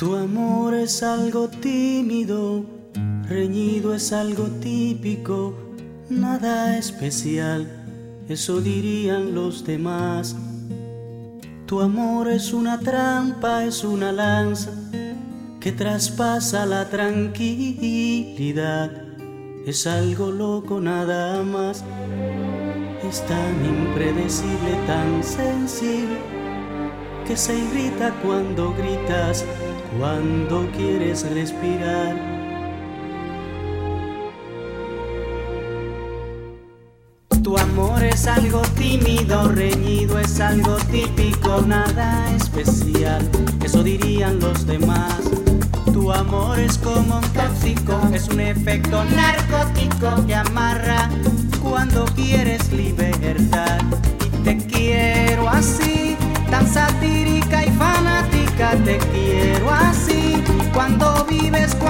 Tu amor es algo tímido, reñido es algo típico, nada especial, eso dirían los demás. Tu amor es una trampa, es una lanza que traspasa la tranquilidad, es algo loco nada más, es tan impredecible, tan sensible, que se irrita cuando gritas cuando quieres respirar. Tu amor es algo tímido, reñido, es algo típico, nada especial, eso dirían los demás. Tu amor es como un tóxico, es un efecto narcótico que amarra cuando quieres libertad.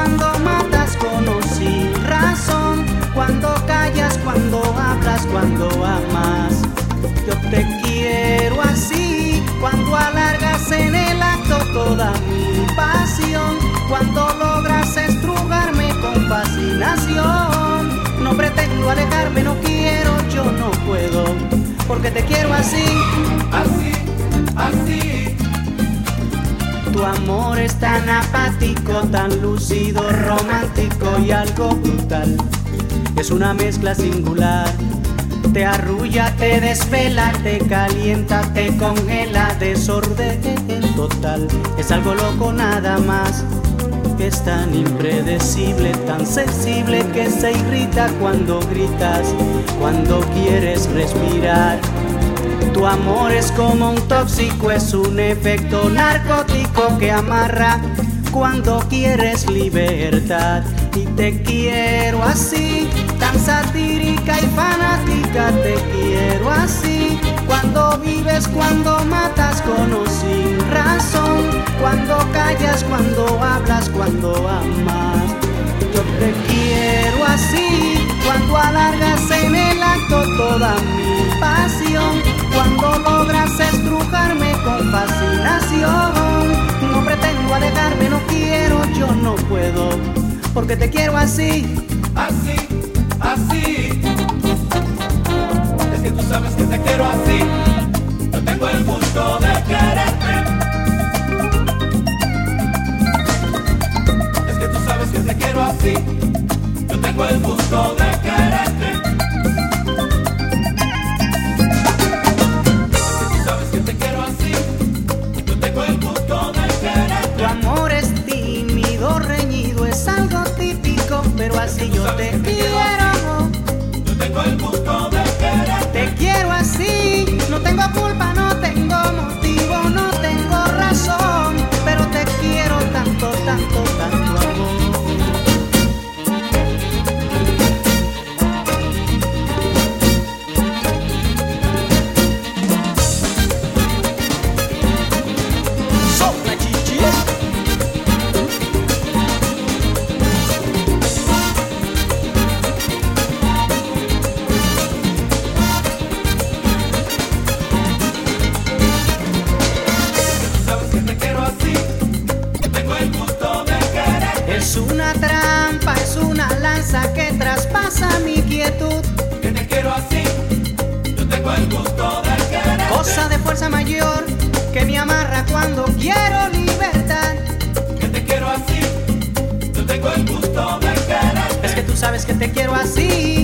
Cuando matas con sin razón, cuando callas, cuando hablas, cuando amas. Yo te quiero así, cuando alargas en el acto toda mi pasión, cuando logras estrugarme con fascinación. No pretendo alejarme, no quiero, yo no puedo, porque te quiero así, así, así. Tu amor es tan apático, tan lúcido, romántico y algo brutal. Es una mezcla singular. Te arrulla, te desvela, te calienta, te congela, desorden total. Es algo loco nada más. Es tan impredecible, tan sensible que se irrita cuando gritas, cuando quieres respirar. Tu amor es como un tóxico, es un efecto narcótico que amarra cuando quieres libertad. Y te quiero así, tan satírica y fanática, te quiero así. Cuando vives, cuando matas con o sin razón, porque te quiero así, así, así. Es que tú sabes que te quiero así, yo tengo el gusto de quererte. Es que tú sabes que te quiero así, pero así yo te quiero. Es una trampa, es una lanza que traspasa mi quietud. Que te quiero así, yo tengo el gusto de quererte. Cosa de fuerza mayor que me amarra cuando quiero libertad. Que te quiero así, yo tengo el gusto de quererte. Es que tú sabes que te quiero así,